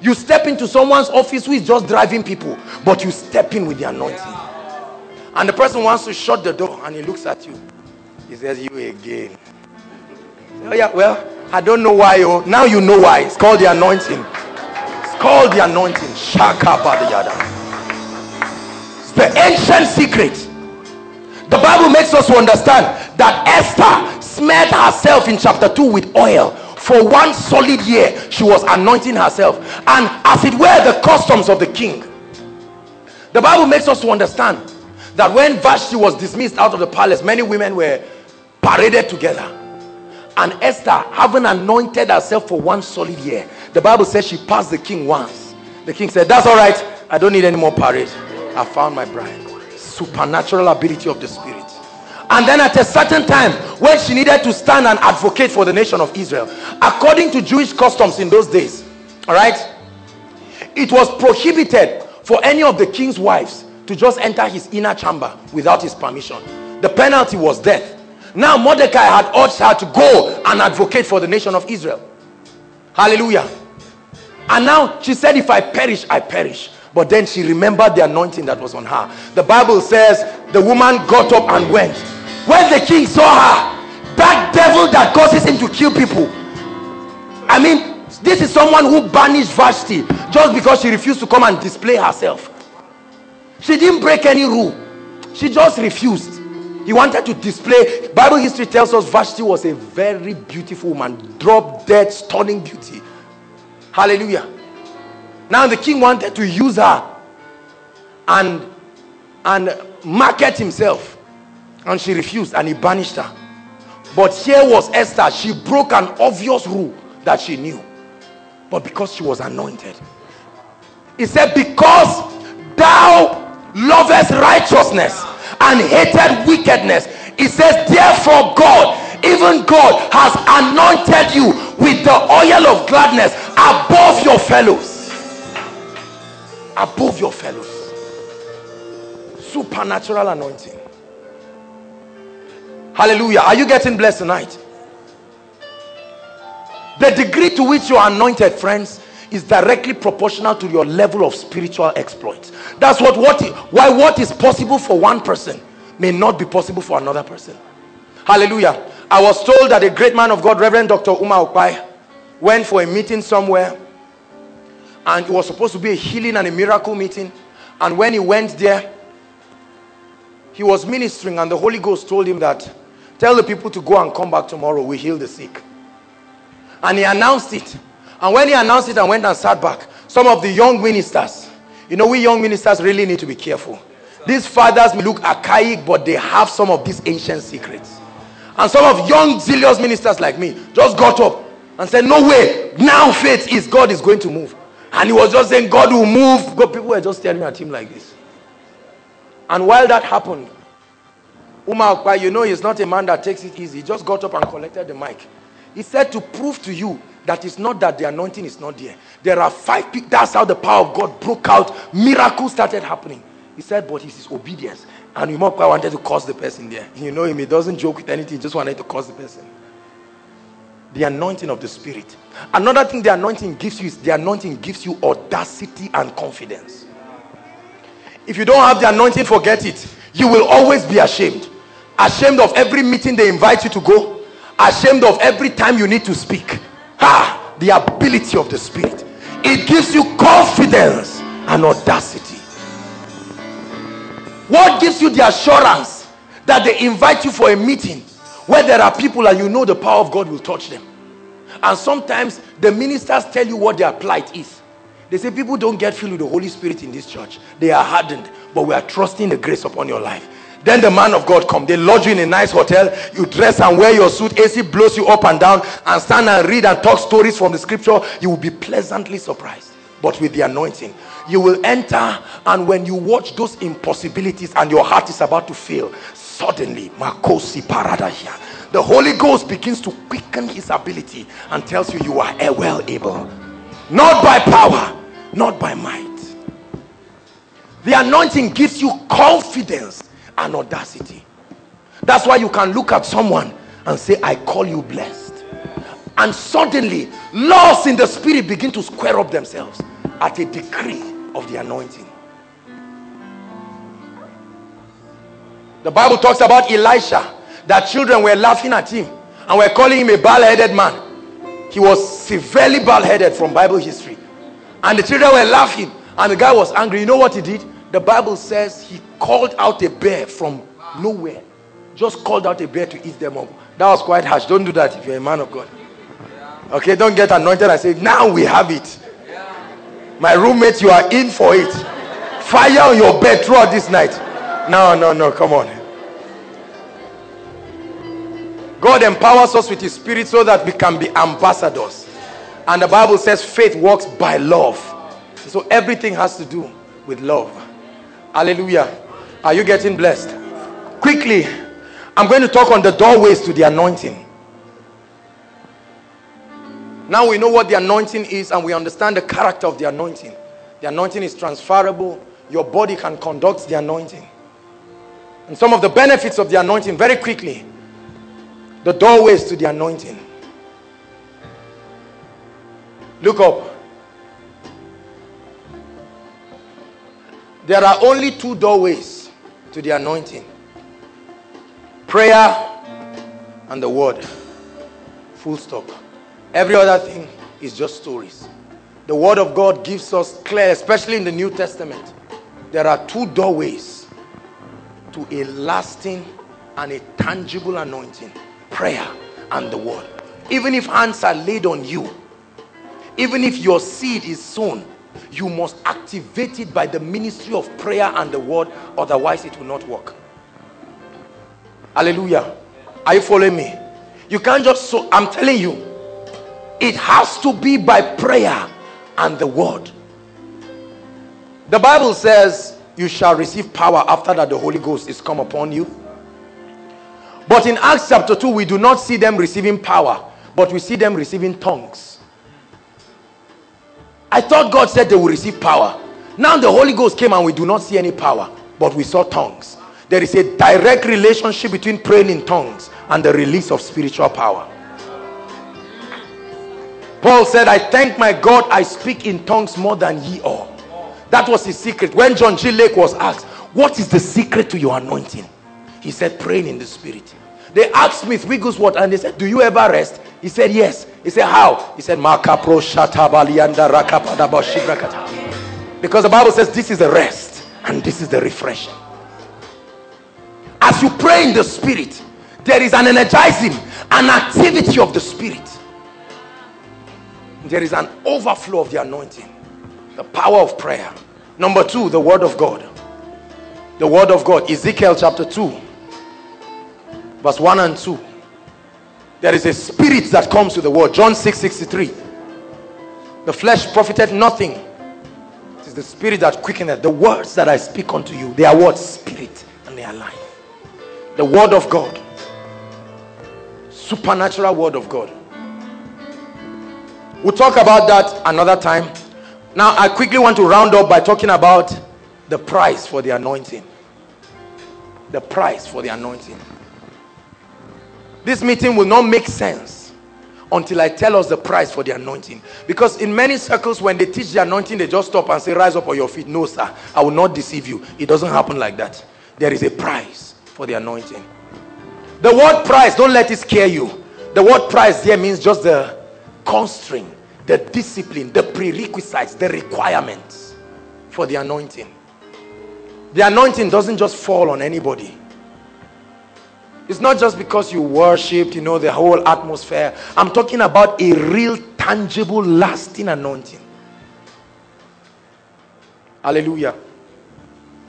You step into someone's office who is just driving people but you step in with the anointing. And the person wants to shut the door and he looks at you. He says you again. Oh yeah well i don't know why oh. Now you know why. It's called the anointing. It's called the anointing. Shaka badiyada it's the ancient secret. The bible makes us to understand that esther smeared herself in chapter 2 with oil. For one solid year she was anointing herself. And as it were the customs of the king. The bible makes us to understand that when vashti was dismissed out of the palace many women were paraded together. And esther having anointed herself for one solid year the bible says she passed the king once. The king said that's all right. I don't need any more parade. I found my bride. Supernatural ability of the spirit and then at a certain time when she needed to stand and advocate for the nation of Israel according to Jewish customs in those days all right it was prohibited for any of the king's wives to just enter his inner chamber without his permission. The penalty was death. Now Mordecai had urged her to go and advocate for the nation of Israel. Hallelujah. And now she said if I perish I perish. But then she remembered the anointing that was on her. The bible says the woman got up and went when the king saw her that devil that causes him to kill people i mean this is someone who banished vashti just because she refused to come and display herself. She didn't break any rule. She just refused. He wanted to display. Bible history tells us vashti was a very beautiful woman drop dead stunning beauty. Hallelujah. Now the king wanted to use her and and market himself. And she refused and he banished her. But here was Esther. She broke an obvious rule that she knew. But because she was anointed. He said, Because thou lovest righteousness and hated wickedness. He says, Therefore, God, even God, has anointed you with the oil of gladness above your fellows. Above your fellows. Supernatural anointing. Hallelujah. Are you getting blessed tonight? The degree to which you are anointed, friends, is directly proportional to your level of spiritual exploits. That's what, what why what is possible for one person may not be possible for another person. Hallelujah. I was told that a great man of God, Reverend Dr. Uma Ukpai, went for a meeting somewhere and it was supposed to be a healing and a miracle meeting. And when he went there, he was ministering and the Holy Ghost told him that tell the people to go and come back tomorrow. We heal the sick. And he announced it. And when he announced it and went and sat back, some of the young ministers, you know, we young ministers really need to be careful. These fathers may look archaic, but they have some of these ancient secrets. And some of young zealous ministers like me just got up and said, No way, now faith is God is going to move. And he was just saying, God will move. God, people were just staring at him like this. And while that happened, Uma you know, he's not a man that takes it easy. He just got up and collected the mic. He said to prove to you that it's not that the anointing is not there. There are five people. That's how the power of God broke out. Miracles started happening. He said, but it's his obedience. And Uma wanted to curse the person there. You know him, he doesn't joke with anything, he just wanted to curse the person. The anointing of the Spirit. Another thing the anointing gives you is the anointing gives you audacity and confidence. If you don't have the anointing, forget it. You will always be ashamed. Ashamed of every meeting they invite you to go. Ashamed of every time you need to speak. Ah, the ability of the Spirit. It gives you confidence and audacity. What gives you the assurance that they invite you for a meeting where there are people and you know the power of God will touch them? And sometimes the ministers tell you what their plight is. They say people don't get filled with the Holy Spirit in this church. They are hardened, but we are trusting the grace upon your life. Then the man of God come. They lodge you in a nice hotel. You dress and wear your suit. AC blows you up and down and stand and read and talk stories from the scripture. You will be pleasantly surprised. But with the anointing, you will enter and when you watch those impossibilities and your heart is about to fail, suddenly, Makosi Paradahia, the Holy Ghost begins to quicken his ability and tells you you are well able. Not by power, not by might. The anointing gives you confidence and audacity. That's why you can look at someone and say, I call you blessed. And suddenly, laws in the spirit begin to square up themselves at a decree of the anointing. The Bible talks about Elisha, that children were laughing at him and were calling him a bald-headed man. He was severely bald-headed from Bible history. And the children were laughing. And the guy was angry. You know what he did? The Bible says he called out a bear from nowhere. Just called out a bear to eat them up. That was quite harsh. Don't do that if you're a man of God. Okay, don't get anointed and say, now we have it. My roommate, you are in for it. Fire on your bed throughout this night. No, no, no, come on. God empowers us with his spirit so that we can be ambassadors. And the Bible says faith works by love. So everything has to do with love. Hallelujah. Are you getting blessed? Quickly, I'm going to talk on the doorways to the anointing. Now we know what the anointing is and we understand the character of the anointing. The anointing is transferable. Your body can conduct the anointing. And some of the benefits of the anointing, very quickly, the doorways to the anointing. Look up. There are only two doorways to the anointing prayer and the word. Full stop. Every other thing is just stories. The word of God gives us clear, especially in the New Testament. There are two doorways to a lasting and a tangible anointing prayer and the word. Even if hands are laid on you, even if your seed is sown You must activate it by the ministry of prayer and the word, otherwise, it will not work. Hallelujah. Are you following me? You can't just so I'm telling you, it has to be by prayer and the word. The Bible says, You shall receive power after that the Holy Ghost is come upon you. But in Acts chapter 2, we do not see them receiving power, but we see them receiving tongues. I thought God said they will receive power. Now the Holy Ghost came and we do not see any power, but we saw tongues. There is a direct relationship between praying in tongues and the release of spiritual power. Paul said, I thank my God I speak in tongues more than ye all. That was his secret. When John G. Lake was asked, What is the secret to your anointing? He said, Praying in the spirit. They asked Smith Wigglesworth and they said, Do you ever rest? He said, Yes. He said, How? He said, Makapro Because the Bible says this is the rest and this is the refreshing. As you pray in the spirit, there is an energizing, an activity of the spirit. There is an overflow of the anointing, the power of prayer. Number two, the word of God. The word of God, Ezekiel chapter 2, verse 1 and 2. There is a spirit that comes with the word. John 6 63. The flesh profited nothing. It is the spirit that quickeneth. The words that I speak unto you, they are what? Spirit and they are life. The word of God. Supernatural word of God. We'll talk about that another time. Now, I quickly want to round up by talking about the price for the anointing. The price for the anointing. This meeting will not make sense until I tell us the price for the anointing. Because in many circles, when they teach the anointing, they just stop and say, Rise up on your feet. No, sir, I will not deceive you. It doesn't happen like that. There is a price for the anointing. The word price, don't let it scare you. The word price there means just the constraint, the discipline, the prerequisites, the requirements for the anointing. The anointing doesn't just fall on anybody. It's not just because you worshiped, you know, the whole atmosphere. I'm talking about a real, tangible, lasting anointing. Hallelujah.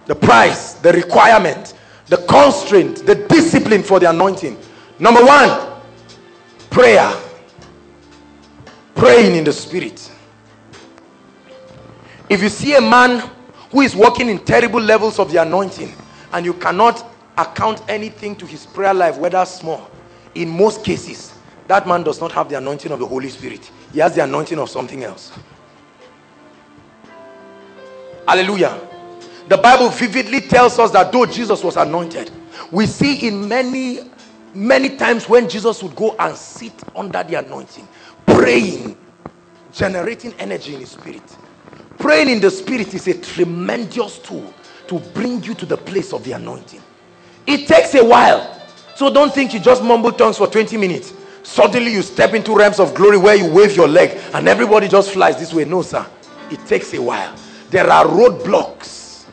The price, the requirement, the constraint, the discipline for the anointing. Number one, prayer. Praying in the spirit. If you see a man who is walking in terrible levels of the anointing and you cannot account anything to his prayer life, whether small, in most cases, that man does not have the anointing of the Holy Spirit. He has the anointing of something else. Hallelujah. The Bible vividly tells us that though Jesus was anointed, we see in many, many times when Jesus would go and sit under the anointing, praying, generating energy in his spirit. Praying in the spirit is a tremendous tool to bring you to the place of the anointing. It takes a while. So don't think you just mumble tongues for 20 minutes. Suddenly you step into realms of glory where you wave your leg and everybody just flies this way. No, sir. It takes a while. There are roadblocks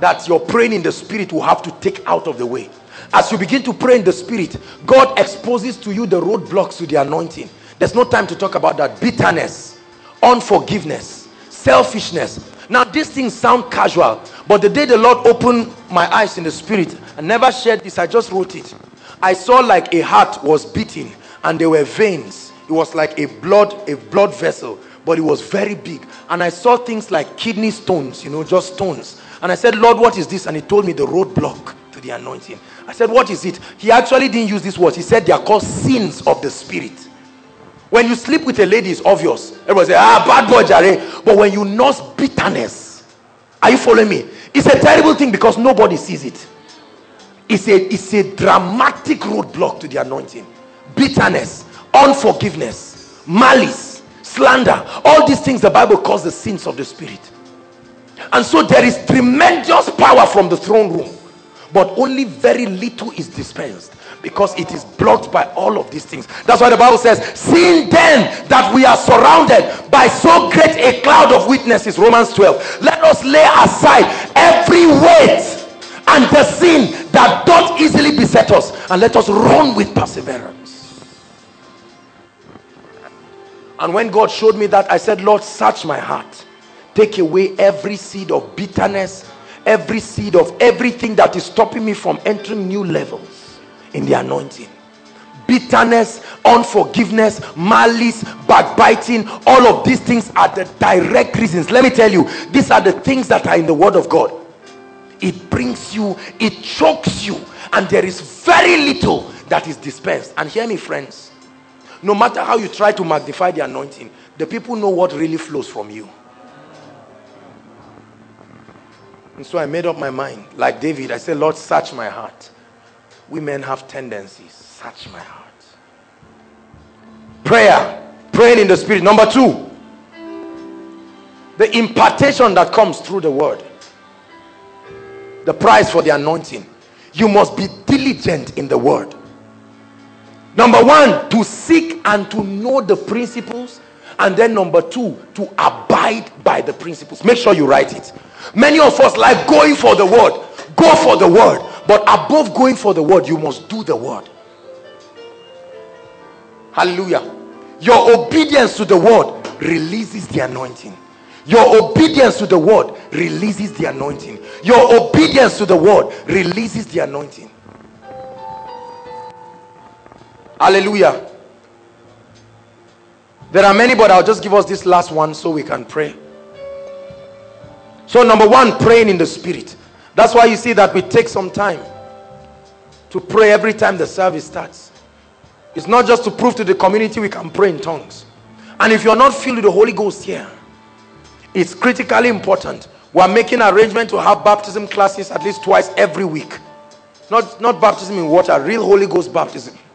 that your praying in the spirit will have to take out of the way. As you begin to pray in the spirit, God exposes to you the roadblocks to the anointing. There's no time to talk about that. Bitterness, unforgiveness, selfishness, now, these things sound casual, but the day the Lord opened my eyes in the spirit, I never shared this, I just wrote it. I saw like a heart was beating and there were veins. It was like a blood, a blood vessel, but it was very big. And I saw things like kidney stones, you know, just stones. And I said, Lord, what is this? And he told me the roadblock to the anointing. I said, What is it? He actually didn't use this word. He said they are called sins of the spirit. When you sleep with a lady, it's obvious. Everybody say, ah, bad boy, Jare. But when you nurse bitterness, are you following me? It's a terrible thing because nobody sees it. It's a, it's a dramatic roadblock to the anointing. Bitterness, unforgiveness, malice, slander. All these things the Bible calls the sins of the spirit. And so there is tremendous power from the throne room. But only very little is dispensed because it is blocked by all of these things. That's why the Bible says, seeing then that we are surrounded by so great a cloud of witnesses, Romans 12, let us lay aside every weight and the sin that doth easily beset us, and let us run with perseverance. And when God showed me that, I said, Lord, search my heart. Take away every seed of bitterness, every seed of everything that is stopping me from entering new levels in the anointing. Bitterness, unforgiveness, malice, backbiting, all of these things are the direct reasons. Let me tell you, these are the things that are in the Word of God. It brings you, it chokes you, and there is very little that is dispensed. And hear me, friends, no matter how you try to magnify the anointing, the people know what really flows from you. And so I made up my mind. Like David, I said, Lord, search my heart. Women have tendencies. Search my heart. Prayer. Praying in the spirit. Number two, the impartation that comes through the word. The price for the anointing. You must be diligent in the word. Number one, to seek and to know the principles. And then number two, to abide by the principles. Make sure you write it. Many of us like going for the word. Go for the word. But above going for the word, you must do the word. Hallelujah. Your obedience to the word releases the anointing. Your obedience to the word releases the anointing. Your obedience to the word releases the anointing. Hallelujah. There are many, but I'll just give us this last one so we can pray. So, number one, praying in the spirit. That's why you see that we take some time to pray every time the service starts. It's not just to prove to the community we can pray in tongues. And if you're not filled with the Holy Ghost here, it's critically important. We're making arrangement to have baptism classes at least twice every week. Not, not baptism in water, real Holy Ghost baptism.